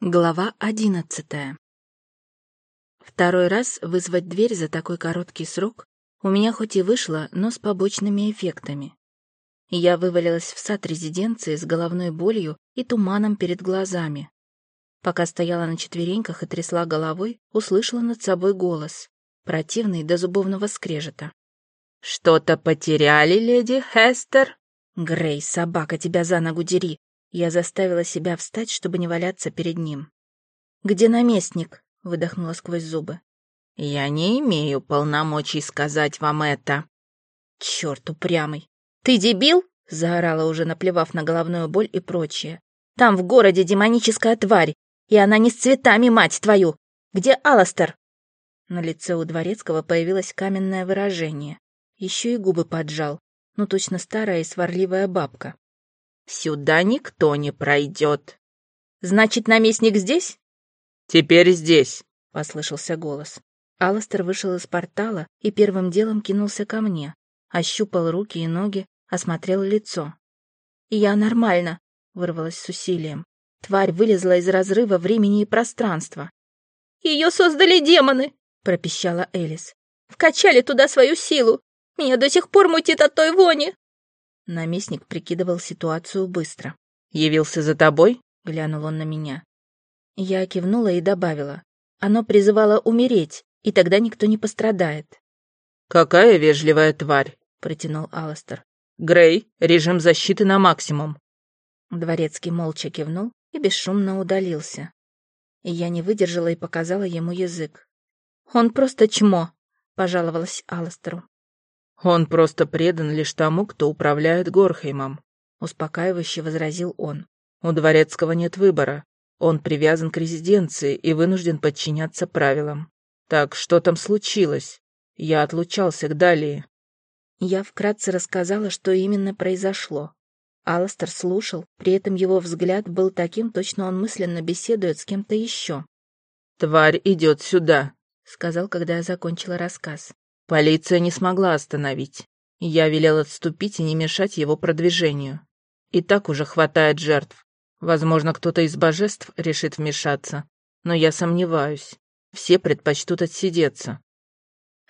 Глава одиннадцатая. Второй раз вызвать дверь за такой короткий срок у меня хоть и вышло, но с побочными эффектами. Я вывалилась в сад резиденции с головной болью и туманом перед глазами. Пока стояла на четвереньках и трясла головой, услышала над собой голос, противный до зубовного скрежета. «Что-то потеряли, леди Хестер?» «Грей, собака, тебя за ногу дери! Я заставила себя встать, чтобы не валяться перед ним. «Где наместник?» — выдохнула сквозь зубы. «Я не имею полномочий сказать вам это». «Чёрт упрямый! Ты дебил?» — заорала уже, наплевав на головную боль и прочее. «Там в городе демоническая тварь, и она не с цветами, мать твою! Где Аластер?» На лице у Дворецкого появилось каменное выражение. Еще и губы поджал. Ну, точно старая и сварливая бабка. Сюда никто не пройдет. Значит, наместник здесь? Теперь здесь, послышался голос. Аластер вышел из портала и первым делом кинулся ко мне, ощупал руки и ноги, осмотрел лицо. «Я нормально», — вырвалась с усилием. Тварь вылезла из разрыва времени и пространства. «Ее создали демоны!» — пропищала Элис. «Вкачали туда свою силу! Меня до сих пор мутит от той вони!» Наместник прикидывал ситуацию быстро. «Явился за тобой?» — глянул он на меня. Я кивнула и добавила. Оно призывало умереть, и тогда никто не пострадает. «Какая вежливая тварь!» — протянул Алластер. «Грей, режим защиты на максимум». Дворецкий молча кивнул и бесшумно удалился. Я не выдержала и показала ему язык. «Он просто чмо», — пожаловалась Алластеру. «Он просто предан лишь тому, кто управляет Горхеймом», — успокаивающе возразил он. «У Дворецкого нет выбора. Он привязан к резиденции и вынужден подчиняться правилам. Так что там случилось? Я отлучался к Далии». Я вкратце рассказала, что именно произошло. Алластер слушал, при этом его взгляд был таким, точно он мысленно беседует с кем-то еще. «Тварь идет сюда», — сказал, когда я закончила рассказ. Полиция не смогла остановить. Я велел отступить и не мешать его продвижению. И так уже хватает жертв. Возможно, кто-то из божеств решит вмешаться. Но я сомневаюсь. Все предпочтут отсидеться.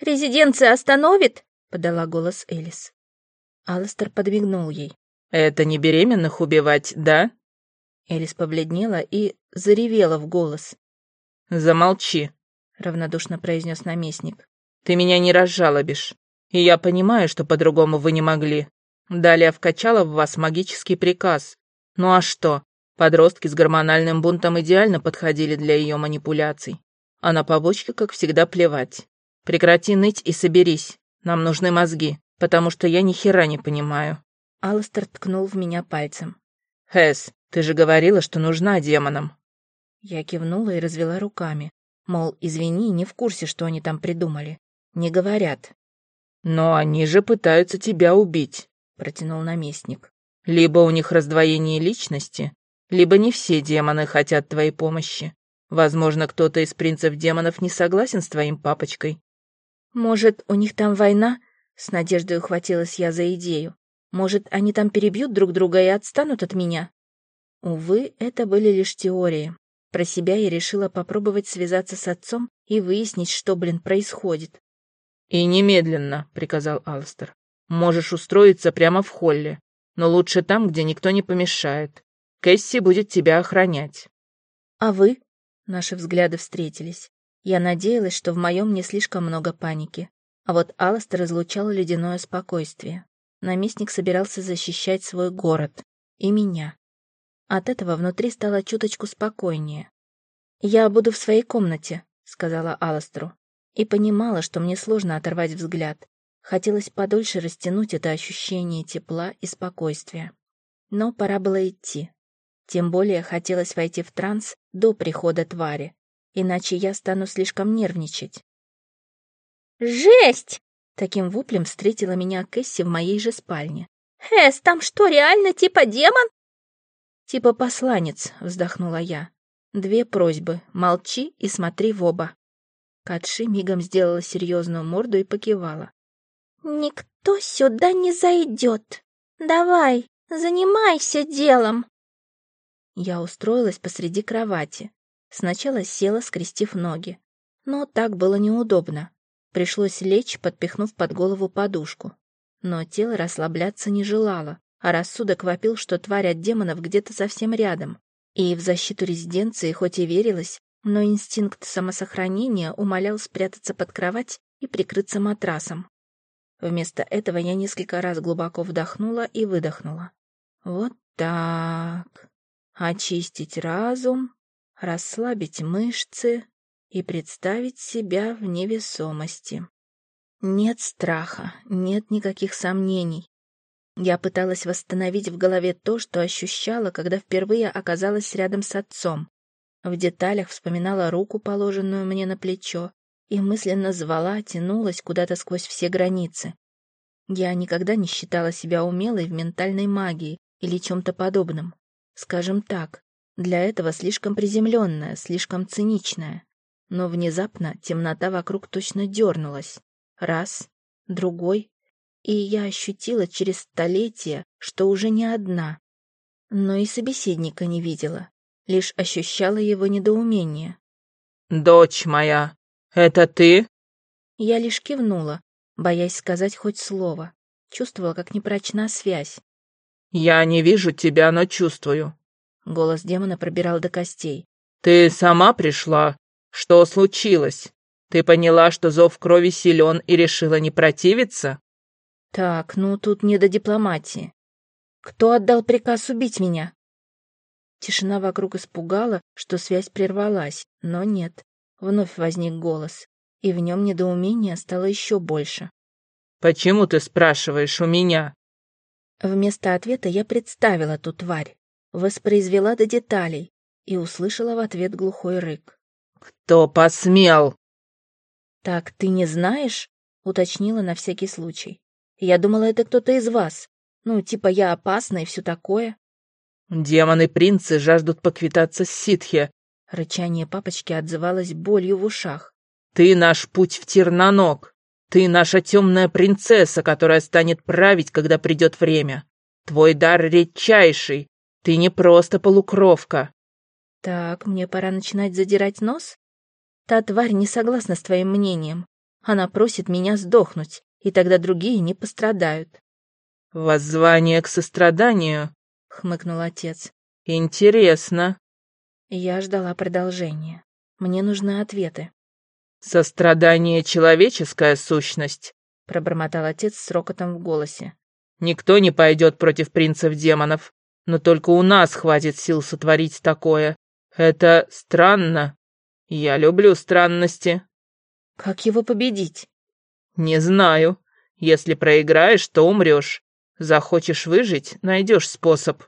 «Резиденция остановит?» — подала голос Элис. Алластер подмигнул ей. «Это не беременных убивать, да?» Элис побледнела и заревела в голос. «Замолчи», — равнодушно произнес наместник. Ты меня не разжалобишь. И я понимаю, что по-другому вы не могли. Далее вкачала в вас магический приказ. Ну а что? Подростки с гормональным бунтом идеально подходили для ее манипуляций. А на побочки, как всегда, плевать. Прекрати ныть и соберись. Нам нужны мозги, потому что я ни хера не понимаю. Алластер ткнул в меня пальцем. Хэс, ты же говорила, что нужна демонам. Я кивнула и развела руками. Мол, извини, не в курсе, что они там придумали. Не говорят. Но они же пытаются тебя убить, протянул наместник. Либо у них раздвоение личности, либо не все демоны хотят твоей помощи. Возможно, кто-то из принцев демонов не согласен с твоим папочкой. Может, у них там война? С надеждой ухватилась я за идею. Может, они там перебьют друг друга и отстанут от меня? Увы, это были лишь теории. Про себя я решила попробовать связаться с отцом и выяснить, что, блин, происходит. «И немедленно», — приказал Алстер. «Можешь устроиться прямо в холле, но лучше там, где никто не помешает. Кэсси будет тебя охранять». «А вы?» — наши взгляды встретились. Я надеялась, что в моем не слишком много паники. А вот Алстер излучал ледяное спокойствие. Наместник собирался защищать свой город. И меня. От этого внутри стало чуточку спокойнее. «Я буду в своей комнате», — сказала Аластеру и понимала, что мне сложно оторвать взгляд. Хотелось подольше растянуть это ощущение тепла и спокойствия. Но пора было идти. Тем более хотелось войти в транс до прихода твари, иначе я стану слишком нервничать. «Жесть!» — таким воплем встретила меня Кэсси в моей же спальне. «Эс, там что, реально типа демон?» «Типа посланец», — вздохнула я. «Две просьбы — молчи и смотри в оба». Катши мигом сделала серьезную морду и покивала. «Никто сюда не зайдет. Давай, занимайся делом». Я устроилась посреди кровати, Сначала села, скрестив ноги. Но так было неудобно. Пришлось лечь, подпихнув под голову подушку. Но тело расслабляться не желало, а рассудок вопил, что тварь от демонов где-то совсем рядом. И в защиту резиденции хоть и верилось, но инстинкт самосохранения умолял спрятаться под кровать и прикрыться матрасом. Вместо этого я несколько раз глубоко вдохнула и выдохнула. Вот так. Очистить разум, расслабить мышцы и представить себя в невесомости. Нет страха, нет никаких сомнений. Я пыталась восстановить в голове то, что ощущала, когда впервые оказалась рядом с отцом. В деталях вспоминала руку, положенную мне на плечо, и мысленно звала, тянулась куда-то сквозь все границы. Я никогда не считала себя умелой в ментальной магии или чем-то подобном. Скажем так, для этого слишком приземленная, слишком циничная. Но внезапно темнота вокруг точно дернулась. Раз, другой, и я ощутила через столетия, что уже не одна. Но и собеседника не видела лишь ощущала его недоумение. «Дочь моя, это ты?» Я лишь кивнула, боясь сказать хоть слово. Чувствовала, как непрочна связь. «Я не вижу тебя, но чувствую». Голос демона пробирал до костей. «Ты сама пришла? Что случилось? Ты поняла, что зов крови силен и решила не противиться?» «Так, ну тут не до дипломатии. Кто отдал приказ убить меня?» Тишина вокруг испугала, что связь прервалась, но нет. Вновь возник голос, и в нем недоумение стало еще больше. «Почему ты спрашиваешь у меня?» Вместо ответа я представила ту тварь, воспроизвела до деталей и услышала в ответ глухой рык. «Кто посмел?» «Так ты не знаешь?» — уточнила на всякий случай. «Я думала, это кто-то из вас. Ну, типа я опасна и все такое». «Демоны-принцы жаждут поквитаться с ситхи!» Рычание папочки отзывалось болью в ушах. «Ты наш путь в Терноног! Ты наша темная принцесса, которая станет править, когда придет время! Твой дар редчайший! Ты не просто полукровка!» «Так, мне пора начинать задирать нос? Та тварь не согласна с твоим мнением. Она просит меня сдохнуть, и тогда другие не пострадают». «Воззвание к состраданию хмыкнул отец. Интересно. Я ждала продолжения. Мне нужны ответы. Сострадание — человеческая сущность, пробормотал отец с рокотом в голосе. Никто не пойдет против принцев-демонов, но только у нас хватит сил сотворить такое. Это странно. Я люблю странности. Как его победить? Не знаю. Если проиграешь, то умрешь. Захочешь выжить, найдешь способ.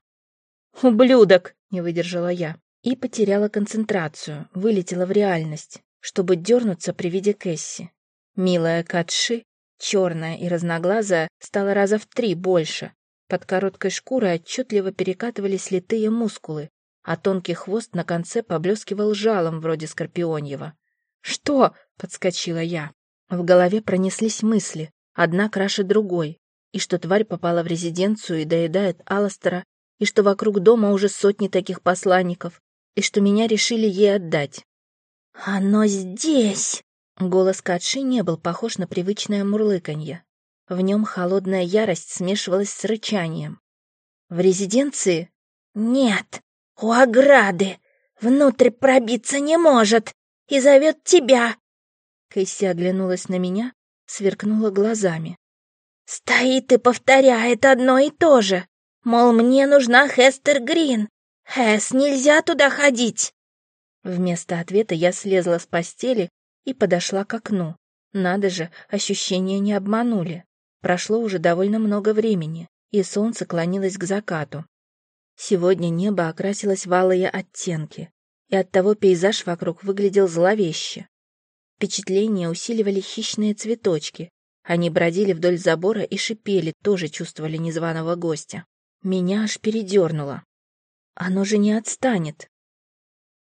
«Ублюдок!» — не выдержала я. И потеряла концентрацию, вылетела в реальность, чтобы дернуться при виде Кэсси. Милая Катши, черная и разноглазая, стала раза в три больше. Под короткой шкурой отчетливо перекатывались литые мускулы, а тонкий хвост на конце поблескивал жалом вроде скорпионьего. «Что?» — подскочила я. В голове пронеслись мысли, одна краше другой и что тварь попала в резиденцию и доедает Алластера, и что вокруг дома уже сотни таких посланников, и что меня решили ей отдать. «Оно здесь!» Голос Катши не был похож на привычное мурлыканье. В нем холодная ярость смешивалась с рычанием. «В резиденции?» «Нет, у ограды. Внутрь пробиться не может и зовет тебя!» Кэсси оглянулась на меня, сверкнула глазами. Стоит и повторяет одно и то же. Мол, мне нужна Хестер Грин. Хэс, нельзя туда ходить. Вместо ответа я слезла с постели и подошла к окну. Надо же, ощущения не обманули. Прошло уже довольно много времени, и солнце клонилось к закату. Сегодня небо окрасилось в алые оттенки, и оттого пейзаж вокруг выглядел зловеще. Впечатление усиливали хищные цветочки, они бродили вдоль забора и шипели, тоже чувствовали незваного гостя. Меня аж передернуло. Оно же не отстанет.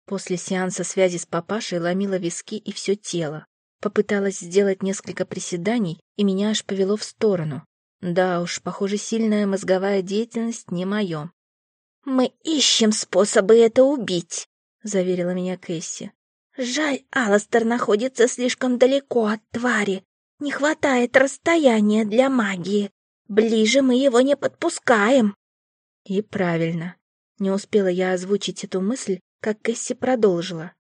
После сеанса связи с папашей ломило виски и все тело. Попыталась сделать несколько приседаний, и меня аж повело в сторону. Да уж, похоже, сильная мозговая деятельность не мое. «Мы ищем способы это убить», — заверила меня Кэсси. «Жаль, Аластер находится слишком далеко от твари. Не хватает расстояния для магии. Ближе мы его не подпускаем». И правильно. Не успела я озвучить эту мысль, как Кэсси продолжила.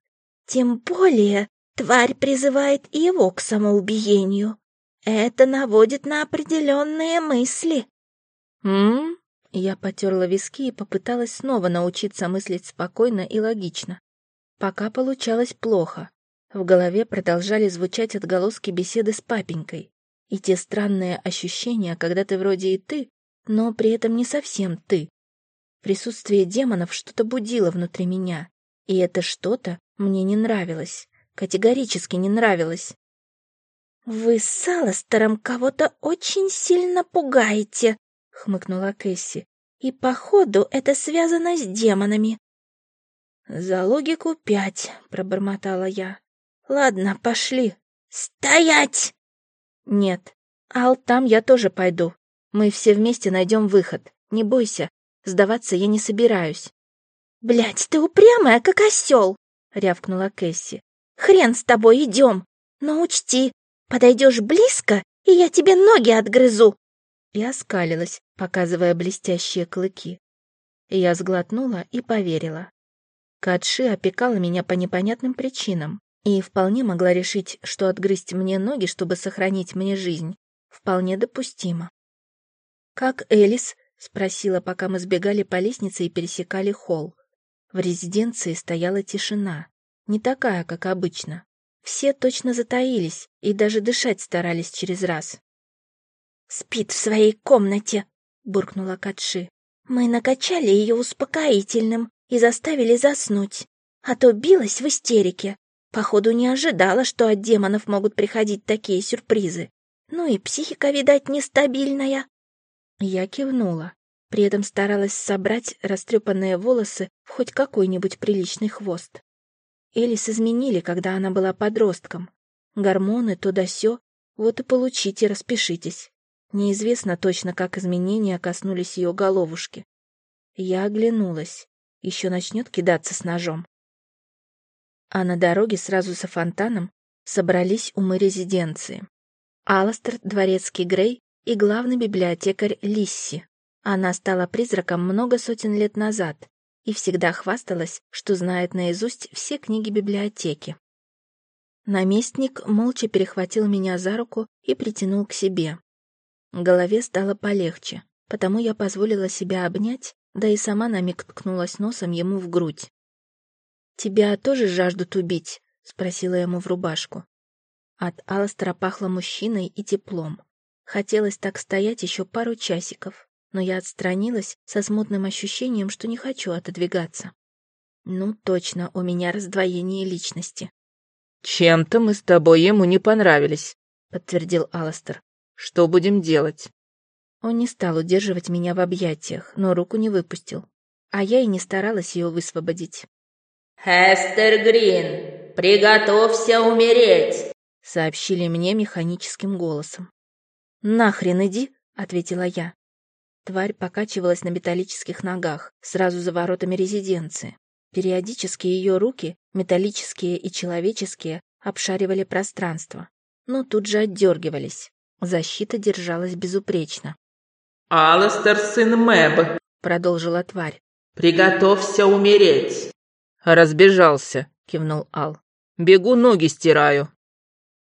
«Тем более тварь призывает и его к самоубиению. Это наводит на определенные мысли». «М?», Я потерла виски и попыталась снова научиться мыслить спокойно и логично. Пока получалось плохо. В голове продолжали звучать отголоски беседы с папенькой. И те странные ощущения, когда ты вроде и ты, но при этом не совсем ты. Присутствие демонов что-то будило внутри меня, и это что-то мне не нравилось, категорически не нравилось. «Вы с Аластером кого-то очень сильно пугаете», — хмыкнула Кэсси. «И, походу, это связано с демонами». «За логику пять», — пробормотала я. «Ладно, пошли». «Стоять!» «Нет. Ал, там я тоже пойду. Мы все вместе найдем выход. Не бойся, Сдаваться я не собираюсь. Блять, ты упрямая, как осел, рявкнула Кэсси. Хрен с тобой, идем. Но учти, подойдешь близко, и я тебе ноги отгрызу. И оскалилась, показывая блестящие клыки. Я сглотнула и поверила. Катши опекала меня по непонятным причинам и вполне могла решить, что отгрызть мне ноги, чтобы сохранить мне жизнь, вполне допустимо. Как Элис — спросила, пока мы сбегали по лестнице и пересекали холл. В резиденции стояла тишина, не такая, как обычно. Все точно затаились и даже дышать старались через раз. «Спит в своей комнате», — буркнула Катши. «Мы накачали ее успокоительным и заставили заснуть, а то билась в истерике. Походу, не ожидала, что от демонов могут приходить такие сюрпризы. Ну и психика, видать, нестабильная. Я кивнула, при этом старалась собрать растрепанные волосы в хоть какой-нибудь приличный хвост. Элис изменили, когда она была подростком. Гормоны, то да сё, вот и получите, распишитесь. Неизвестно точно, как изменения коснулись ее головушки. Я оглянулась. Еще начнет кидаться с ножом. А на дороге сразу за фонтаном собрались умы резиденции. Аластер, дворецкий Грей и главный библиотекарь Лисси. Она стала призраком много сотен лет назад и всегда хвасталась, что знает наизусть все книги библиотеки. Наместник молча перехватил меня за руку и притянул к себе. Голове стало полегче, потому я позволила себя обнять, да и сама на миг ткнулась носом ему в грудь. «Тебя тоже жаждут убить?» — спросила ему в рубашку. От Аластера пахло мужчиной и теплом. Хотелось так стоять еще пару часиков, но я отстранилась со смутным ощущением, что не хочу отодвигаться. Ну, точно, у меня раздвоение личности. «Чем-то мы с тобой ему не понравились», — подтвердил Аластер. «Что будем делать?» Он не стал удерживать меня в объятиях, но руку не выпустил. А я и не старалась ее высвободить. «Хестер Грин, приготовься умереть!» — сообщили мне механическим голосом. «Нахрен иди!» — ответила я. Тварь покачивалась на металлических ногах, сразу за воротами резиденции. Периодически ее руки, металлические и человеческие, обшаривали пространство, но тут же отдергивались. Защита держалась безупречно. «Аластер, сын Мэб», — продолжила тварь. «Приготовься умереть». «Разбежался», — кивнул Ал. «Бегу, ноги стираю».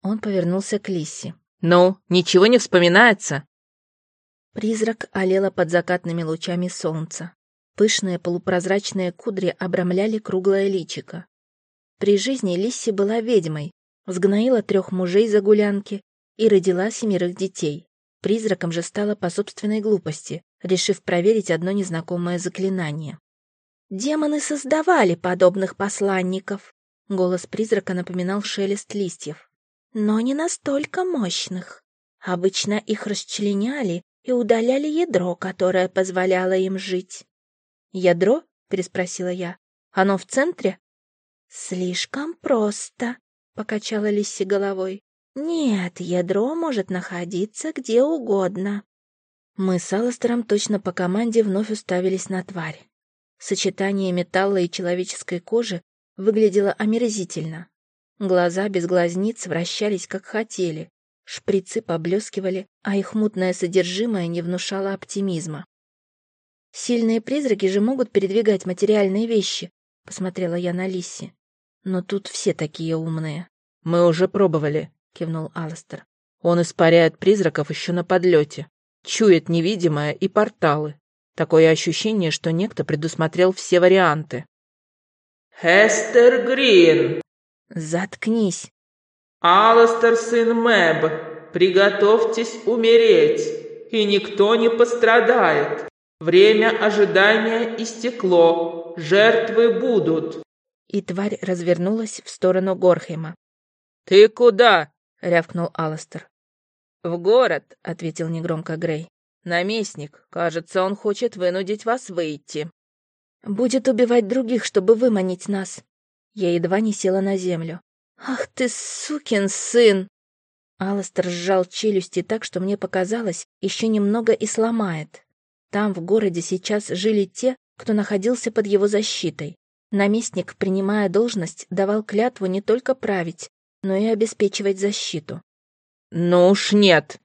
Он повернулся к Лисси. «Ну, ничего не вспоминается?» Призрак олела под закатными лучами солнца. Пышные полупрозрачные кудри обрамляли круглое личико. При жизни Лисси была ведьмой, сгноила трех мужей за гулянки и родила семерых детей. Призраком же стала по собственной глупости, решив проверить одно незнакомое заклинание. «Демоны создавали подобных посланников», — голос призрака напоминал шелест листьев но не настолько мощных. Обычно их расчленяли и удаляли ядро, которое позволяло им жить. «Ядро?» — переспросила я. «Оно в центре?» «Слишком просто», — покачала Лисси головой. «Нет, ядро может находиться где угодно». Мы с Алластером точно по команде вновь уставились на тварь. Сочетание металла и человеческой кожи выглядела омерзительно. Глаза без глазниц вращались, как хотели. Шприцы поблескивали, а их мутное содержимое не внушало оптимизма. «Сильные призраки же могут передвигать материальные вещи», — посмотрела я на Лисси. «Но тут все такие умные». «Мы уже пробовали», — кивнул Алластер. «Он испаряет призраков еще на подлете, чует невидимое и порталы. Такое ощущение, что некто предусмотрел все варианты». «Хестер Грин!» «Заткнись!» «Аластер, сын Мэб, приготовьтесь умереть, и никто не пострадает. Время ожидания истекло, жертвы будут». И тварь развернулась в сторону Горхема. «Ты куда?» — рявкнул Аластер. «В город», — ответил негромко Грей. «Наместник, кажется, он хочет вынудить вас выйти». «Будет убивать других, чтобы выманить нас». Я едва не села на землю. «Ах ты, сукин сын!» Алластер сжал челюсти так, что мне показалось, еще немного и сломает. Там, в городе, сейчас жили те, кто находился под его защитой. Наместник, принимая должность, давал клятву не только править, но и обеспечивать защиту. «Ну уж нет!»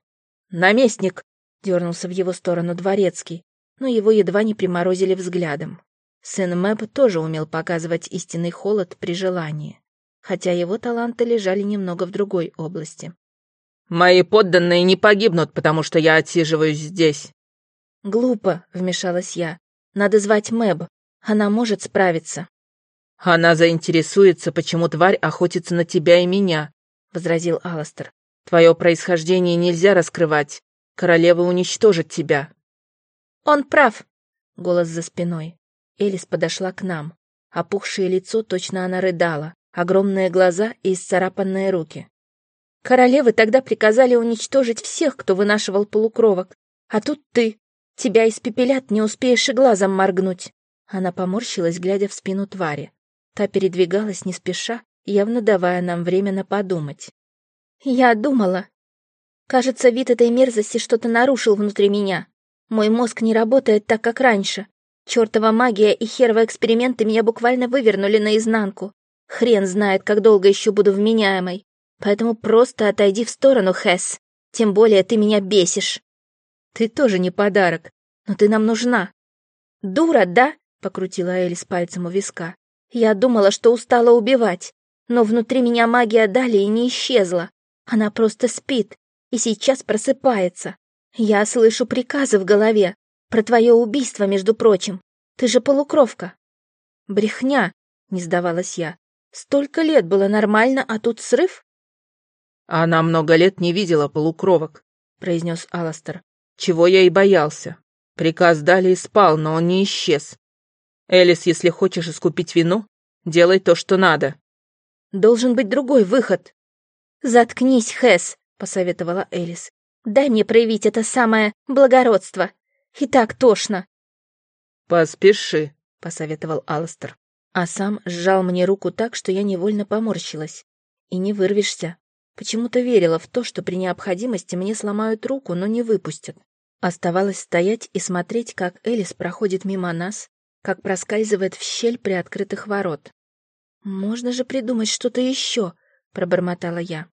«Наместник!» — дернулся в его сторону дворецкий, но его едва не приморозили взглядом. Сын Мэб тоже умел показывать истинный холод при желании хотя его таланты лежали немного в другой области. «Мои подданные не погибнут, потому что я отсиживаюсь здесь». «Глупо», — вмешалась я. «Надо звать Мэб. Она может справиться». «Она заинтересуется, почему тварь охотится на тебя и меня», — возразил Аластер. «Твое происхождение нельзя раскрывать. Королева уничтожит тебя». «Он прав», — голос за спиной. Элис подошла к нам. Опухшее лицо точно она рыдала огромные глаза и исцарапанные руки. Королевы тогда приказали уничтожить всех, кто вынашивал полукровок. А тут ты. Тебя испепелят, не успеешь и глазом моргнуть. Она поморщилась, глядя в спину твари. Та передвигалась не спеша, явно давая нам время подумать. Я думала. Кажется, вид этой мерзости что-то нарушил внутри меня. Мой мозг не работает так, как раньше. Чёртова магия и херова эксперименты меня буквально вывернули наизнанку. Хрен знает, как долго еще буду вменяемой. Поэтому просто отойди в сторону, Хэс. Тем более ты меня бесишь. Ты тоже не подарок, но ты нам нужна. Дура, да? Покрутила Элис пальцем у виска. Я думала, что устала убивать, но внутри меня магия дали и не исчезла. Она просто спит и сейчас просыпается. Я слышу приказы в голове. Про твое убийство, между прочим. Ты же полукровка. Брехня, не сдавалась я. Столько лет было нормально, а тут срыв? Она много лет не видела полукровок, произнес Аластер. Чего я и боялся. Приказ дали и спал, но он не исчез. Элис, если хочешь искупить вину, делай то, что надо. Должен быть другой выход. Заткнись, Хэс, посоветовала Элис. Дай мне проявить это самое благородство. И так тошно. Поспеши, посоветовал Аластер а сам сжал мне руку так, что я невольно поморщилась. И не вырвешься. Почему-то верила в то, что при необходимости мне сломают руку, но не выпустят. Оставалось стоять и смотреть, как Элис проходит мимо нас, как проскальзывает в щель при открытых ворот. «Можно же придумать что-то еще», — пробормотала я.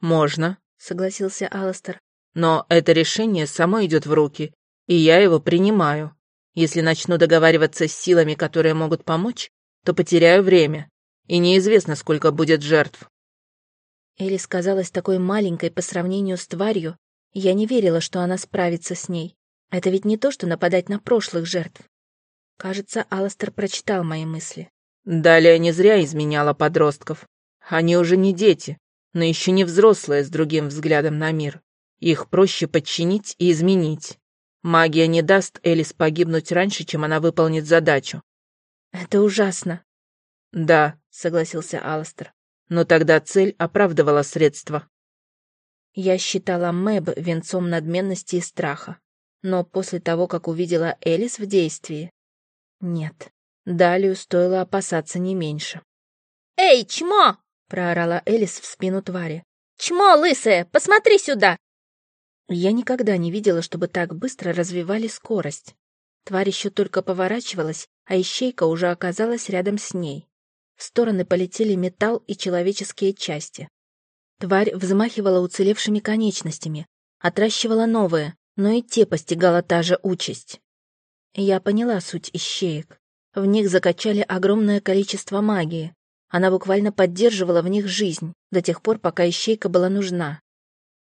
«Можно», — согласился Алластер. «Но это решение само идет в руки, и я его принимаю. Если начну договариваться с силами, которые могут помочь, то потеряю время, и неизвестно, сколько будет жертв. Элис казалась такой маленькой по сравнению с тварью, я не верила, что она справится с ней. Это ведь не то, что нападать на прошлых жертв. Кажется, Аластер прочитал мои мысли. Далее не зря изменяла подростков. Они уже не дети, но еще не взрослые с другим взглядом на мир. Их проще подчинить и изменить. Магия не даст Элис погибнуть раньше, чем она выполнит задачу. «Это ужасно». «Да», — согласился Алластер. «Но тогда цель оправдывала средства». Я считала Мэб венцом надменности и страха. Но после того, как увидела Элис в действии... Нет, Далию стоило опасаться не меньше. «Эй, чмо!» — проорала Элис в спину твари. «Чмо, лысая, посмотри сюда!» Я никогда не видела, чтобы так быстро развивали скорость. Тварь еще только поворачивалась, а ищейка уже оказалась рядом с ней. В стороны полетели металл и человеческие части. Тварь взмахивала уцелевшими конечностями, отращивала новые, но и те постигала та же участь. Я поняла суть ищеек. В них закачали огромное количество магии. Она буквально поддерживала в них жизнь до тех пор, пока ищейка была нужна.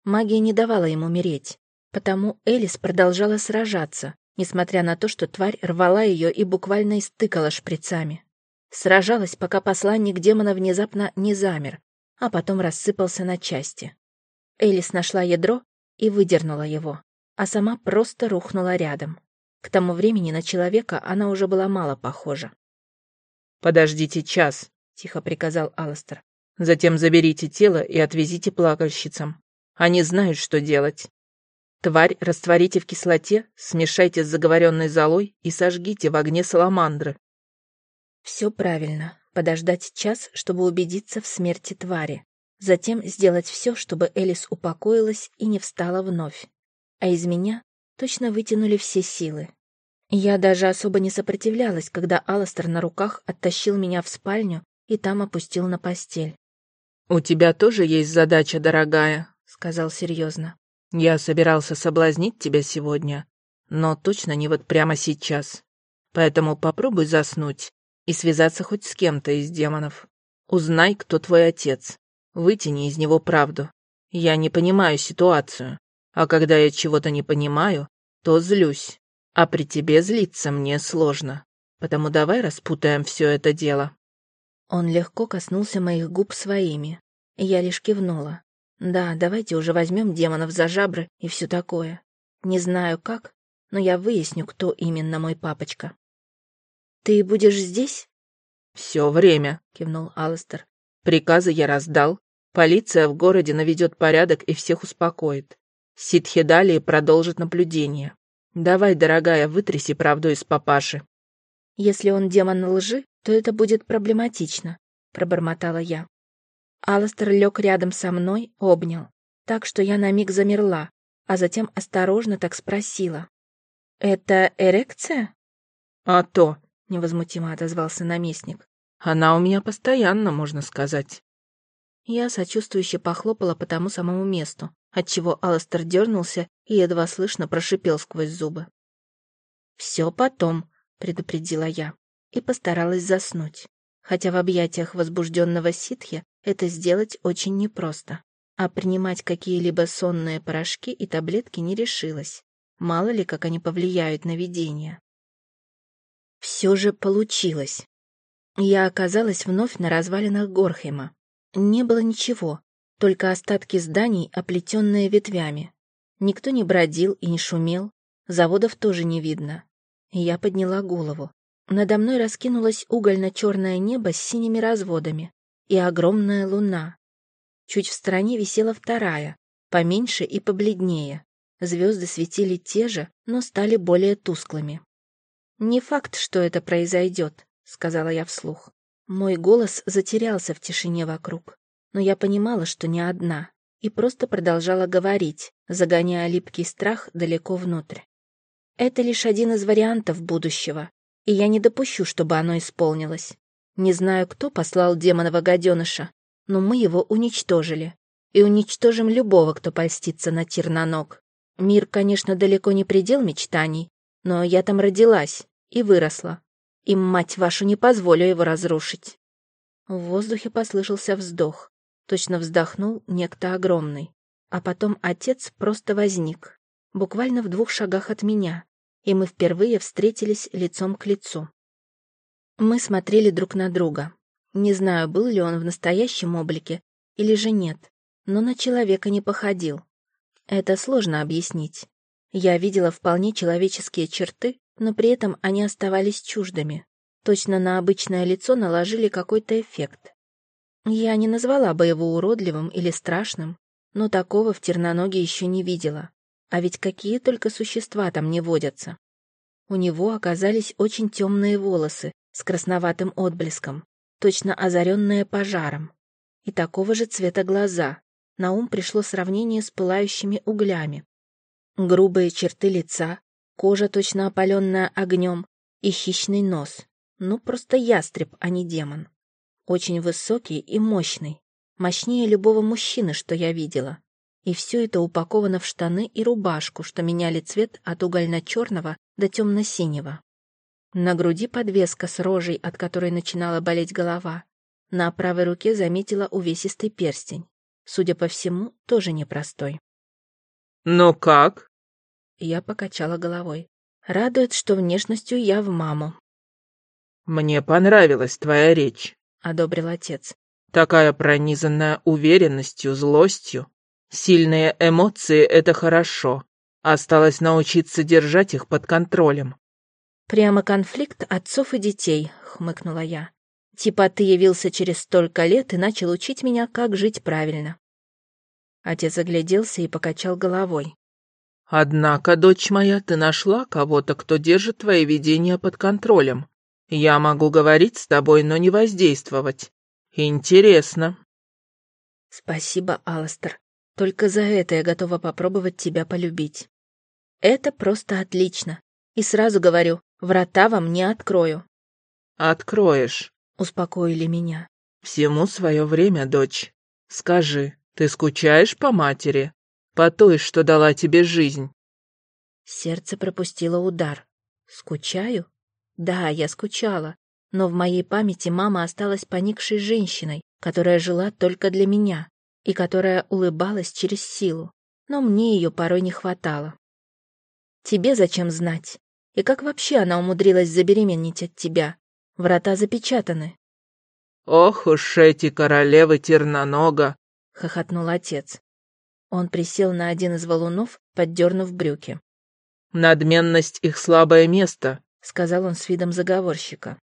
Магия не давала им умереть, потому Элис продолжала сражаться, несмотря на то, что тварь рвала ее и буквально истыкала шприцами. Сражалась, пока посланник демона внезапно не замер, а потом рассыпался на части. Элис нашла ядро и выдернула его, а сама просто рухнула рядом. К тому времени на человека она уже была мало похожа. «Подождите час», — тихо приказал Алластер. «Затем заберите тело и отвезите плакальщицам. Они знают, что делать. Тварь растворите в кислоте, смешайте с заговоренной золой и сожгите в огне саламандры». Все правильно подождать час, чтобы убедиться в смерти твари, затем сделать все, чтобы Элис упокоилась и не встала вновь. А из меня точно вытянули все силы. Я даже особо не сопротивлялась, когда Аластер на руках оттащил меня в спальню и там опустил на постель. «У тебя тоже есть задача, дорогая», — сказал серьезно. «Я собирался соблазнить тебя сегодня, но точно не вот прямо сейчас. Поэтому попробуй заснуть и связаться хоть с кем-то из демонов. Узнай, кто твой отец. Вытяни из него правду. Я не понимаю ситуацию, а когда я чего-то не понимаю, то злюсь. А при тебе злиться мне сложно. Потому давай распутаем все это дело». Он легко коснулся моих губ своими, я лишь кивнула. «Да, давайте уже возьмем демонов за жабры и все такое. Не знаю как, но я выясню, кто именно мой папочка». «Ты будешь здесь?» «Все время», — кивнул Алластер. «Приказы я раздал. Полиция в городе наведет порядок и всех успокоит. Ситхедалии продолжит наблюдение. Давай, дорогая, вытряси правду из папаши». «Если он демон лжи, то это будет проблематично», — пробормотала я. Алластер лег рядом со мной, обнял, так что я на миг замерла, а затем осторожно так спросила. «Это эрекция?» «А то», — невозмутимо отозвался наместник. «Она у меня постоянно, можно сказать». Я сочувствующе похлопала по тому самому месту, отчего Алластер дернулся и едва слышно прошипел сквозь зубы. «Все потом», — предупредила я, и постаралась заснуть, хотя в объятиях возбужденного ситхи это сделать очень непросто, а принимать какие-либо сонные порошки и таблетки не решилась. Мало ли, как они повлияют на видение. Все же получилось. Я оказалась вновь на развалинах Горхема. Не было ничего, только остатки зданий, оплетенные ветвями. Никто не бродил и не шумел, заводов тоже не видно. Я подняла голову. Надо мной раскинулось угольно-черное небо с синими разводами и огромная луна. Чуть в стороне висела вторая, поменьше и побледнее. Звезды светили те же, но стали более тусклыми. «Не факт, что это произойдет», — сказала я вслух. Мой голос затерялся в тишине вокруг, но я понимала, что не одна, и просто продолжала говорить, загоняя липкий страх далеко внутрь. Это лишь один из вариантов будущего, и я не допущу, чтобы оно исполнилось. Не знаю, кто послал демонова гаденыша, но мы его уничтожили. И уничтожим любого, кто польстится на тир на ног. Мир, конечно, далеко не предел мечтаний, но я там родилась и выросла. И, мать вашу, не позволю его разрушить. В воздухе послышался вздох. Точно вздохнул некто огромный. А потом отец просто возник. Буквально в двух шагах от меня. И мы впервые встретились лицом к лицу. Мы смотрели друг на друга. Не знаю, был ли он в настоящем облике или же нет, но на человека не походил. Это сложно объяснить. Я видела вполне человеческие черты, но при этом они оставались чуждыми. Точно на обычное лицо наложили какой-то эффект. Я не назвала бы его уродливым или страшным, но такого в Терноноге еще не видела. А ведь какие только существа там не водятся. У него оказались очень темные волосы с красноватым отблеском, точно озаренные пожаром. И такого же цвета глаза. На ум пришло сравнение с пылающими углями. Грубые черты лица, кожа точно опаленная огнем и хищный нос. Ну, просто ястреб, а не демон. Очень высокий и мощный, мощнее любого мужчины, что я видела. И все это упаковано в штаны и рубашку, что меняли цвет от угольно-черного до темно-синего. На груди подвеска с рожей, от которой начинала болеть голова. На правой руке заметила увесистый перстень. Судя по всему, тоже непростой. «Ну как?» Я покачала головой. Радует, что внешностью я в маму. «Мне понравилась твоя речь», — одобрил отец. «Такая пронизанная уверенностью, злостью. Сильные эмоции — это хорошо. Осталось научиться держать их под контролем». «Прямо конфликт отцов и детей», — хмыкнула я. «Типа ты явился через столько лет и начал учить меня, как жить правильно». Отец огляделся и покачал головой. «Однако, дочь моя, ты нашла кого-то, кто держит твои видения под контролем. Я могу говорить с тобой, но не воздействовать. Интересно». «Спасибо, Аластер. Только за это я готова попробовать тебя полюбить. Это просто отлично. И сразу говорю, врата вам не открою». «Откроешь», — успокоили меня. «Всему свое время, дочь. Скажи, ты скучаешь по матери? По той, что дала тебе жизнь?» Сердце пропустило удар. «Скучаю? Да, я скучала. Но в моей памяти мама осталась поникшей женщиной, которая жила только для меня и которая улыбалась через силу. Но мне ее порой не хватало. Тебе зачем знать? И как вообще она умудрилась забеременеть от тебя? Врата запечатаны. «Ох уж эти королевы Тернонога!» — хохотнул отец. Он присел на один из валунов, поддернув брюки. «Надменность их слабое место», — сказал он с видом заговорщика.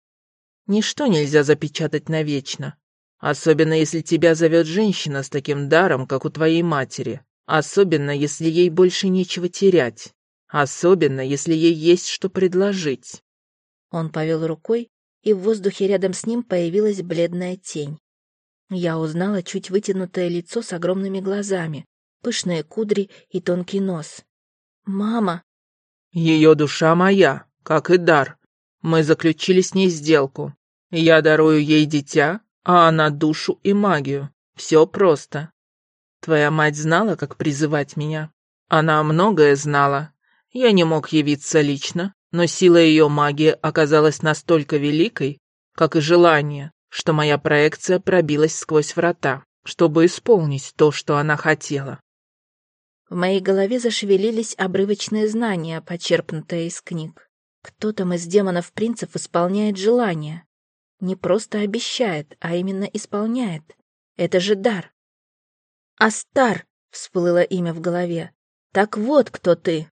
«Ничто нельзя запечатать навечно, особенно если тебя зовет женщина с таким даром, как у твоей матери, особенно если ей больше нечего терять, особенно если ей есть что предложить». Он повел рукой, и в воздухе рядом с ним появилась бледная тень. Я узнала чуть вытянутое лицо с огромными глазами, пышные кудри и тонкий нос. «Мама!» «Ее душа моя, как и дар. Мы заключили с ней сделку. Я дарую ей дитя, а она душу и магию. Все просто. Твоя мать знала, как призывать меня. Она многое знала. Я не мог явиться лично, но сила ее магии оказалась настолько великой, как и желание, что моя проекция пробилась сквозь врата, чтобы исполнить то, что она хотела. В моей голове зашевелились обрывочные знания, почерпнутые из книг. Кто там из демонов-принцев исполняет желания? Не просто обещает, а именно исполняет. Это же дар. «Астар!» — всплыло имя в голове. «Так вот кто ты!»